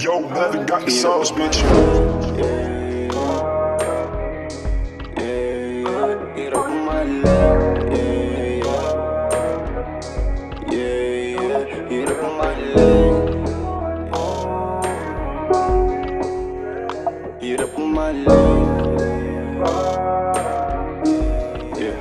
Yo, Melvin got the sauce, bitch. Hirap umalis Yeah.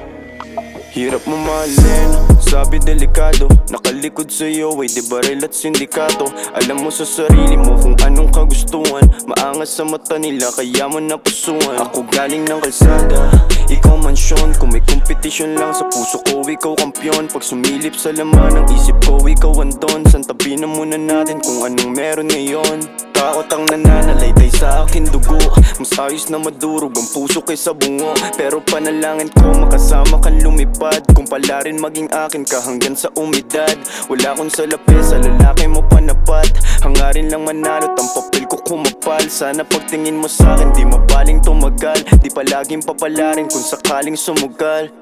Hirap mamahalin, sabi delikado Nakalikod sa'yo ay di baril at sindikato. Alam mo sa sarili mo kung anong kagustuhan Maangas sa mata nila kaya mo napusuan Ako galing ng kalsada, ikaw mansyon Kung may kompetisyon lang sa puso ko, ikaw kampyon Pag sumilip sa laman ng isip ko, ikaw andon Santabi na muna natin kung anong meron ngayon? Takot ang nananalaytay sa akin dugo. Mas ayos na madurog ang puso kaysa bungo. Pero panalangin ko makasama kang lumipad. Kung pala rin maging akin ka hanggang sa umidad. Wala akong salapi sa lalaki mo panapat Hangarin lang manalo ang papel ko kumapal. Sana pagtingin mo sa akin di mabaling tumagal. Di palaging papalarin kung sakaling sumugal.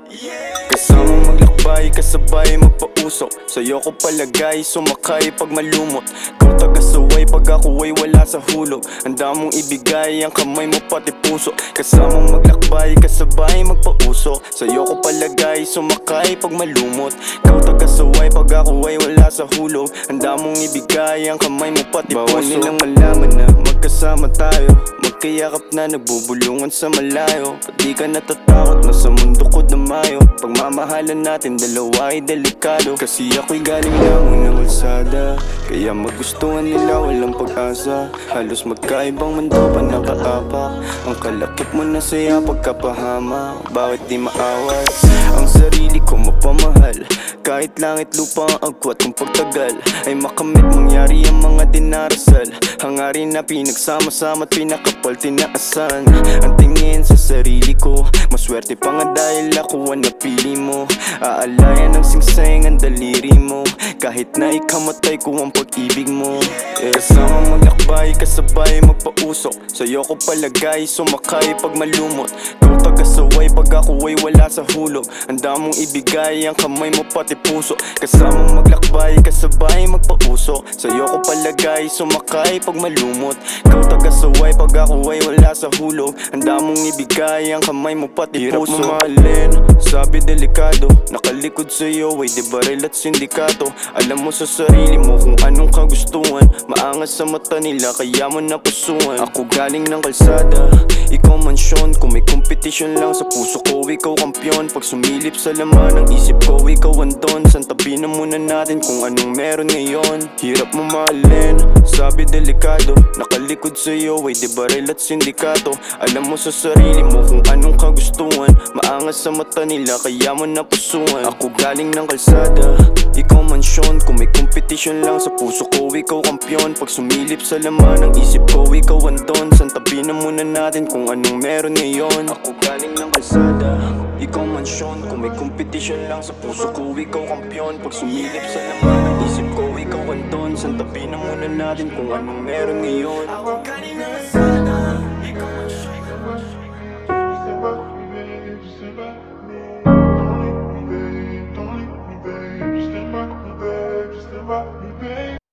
Kasamang maglakbay, kasabay magpausok Sa'yo ko palagay, sumakay pag malumot. Kau taga-saway pag ako ay wala sa hulog Handa mong ibigay ang kamay mo pati puso. Kasamang maglakbay, kasabay magpausok Sa'yo ko palagay, sumakay pag malumot. Kau taga-saway pag ako ay wala sa hulog Handa mong ibigay ang kamay mo pati puso. Bawal nilang malaman na magkasama tayo. Magkayakap na nagbubulungan sa malayo. Pati ka natatakot na sa mundo ko damayo Pagmamahalan natin dalawa ay delikado Kasi ako'y galing lang ng kalsada Kaya magustuhan nila walang pag-asa. Halos magkaibang mundo pa nakaapak. Ang kalakip mo na saya pagkapahama. Bakit di maawat Ang sarili ko mapamahal? Kahit langit lupa ang agwat kung pagtagal. Ay makamit mangyari ang mga dinarasal. Hangarin na pinagsama-sama at pinakapal tinaasan. Ang tingin sa Maswerte pa nga dahil ako ang napili mo. Aalayan ng singseng ang daliri mo. Kahit na ikamatay ko ang pag-ibig mo. Eh, Kasama maglakbay, kasabay magpausok Sa'yo ko palagay, sumakay pag malumot Kau taga-saway pag ako ay wala sa hulog. Handa mong ibigay ang kamay mo pati puso. Kasama maglakbay, kasabay magpausok Sa'yo ko palagay, sumakay pag malumot. Kau taga-saway pag ako ay wala sa hulog. Handa mong ibigay ang kamay mo pati Hirap puso. mamahalin, sabi delikado Nakalikod sa'yo ay di baril at sindikato. Alam mo sa sarili mo kung anong kagustuhan. Maangas sa mata nila kaya mo napusuan Ako galing ng kalsada, ikaw mansyon. Kung may kompetisyon lang sa puso ko, ikaw kampyon Pag sumilip sa laman ng isip ko, ikaw andon Santabi na muna natin kung anong meron ngayon? Hirap mamahalin, sabi delikado. Nakalikod sa'yo ay di baril at sindikato. Alam mo sa sarili mo kung anong kagustuhan Maangas sa mata nila kaya mo napusuan Ako galing ng kalsada, ikaw mansyon Kung may kompetisyon lang sa puso ko, ikaw kampyon Pag sumilip sa laman ng isip ko, ikaw andon. Santabi na muna natin kung anong meron ngayon. Ako galing ng kalsada, ikaw mansyon Kung may kompetisyon lang sa puso ko, ikaw kampyon Pag sumilip sa laman ng isip ko, ikaw andon. Santabi na muna natin kung anong meron ngayon. Ako galing ng kalsada, remember